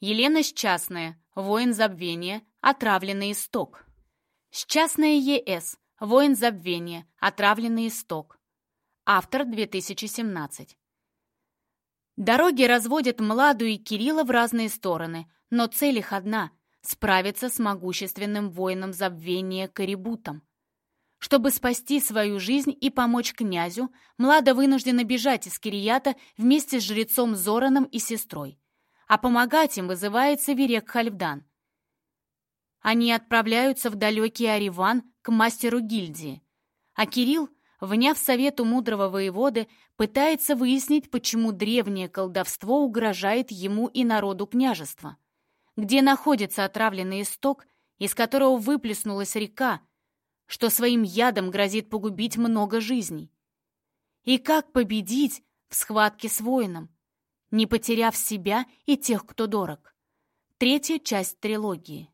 Елена Счастная, воин забвения, отравленный исток. Счастная ЕС, воин забвения, отравленный исток. Автор 2017. Дороги разводят Младу и Кирилла в разные стороны, но цель их одна — справиться с могущественным воином забвения Карибутом. Чтобы спасти свою жизнь и помочь князю, Млада вынуждена бежать из Кирията вместе с жрецом Зораном и сестрой. А помогать им вызывается Верек Хальфдан. Они отправляются в далекий Ариван к мастеру гильдии. А Кирилл, вняв совету мудрого воеводы, пытается выяснить, почему древнее колдовство угрожает ему и народу княжества. Где находится отравленный исток, из которого выплеснулась река, что своим ядом грозит погубить много жизней. И как победить в схватке с воином, не потеряв себя и тех, кто дорог. Третья часть трилогии.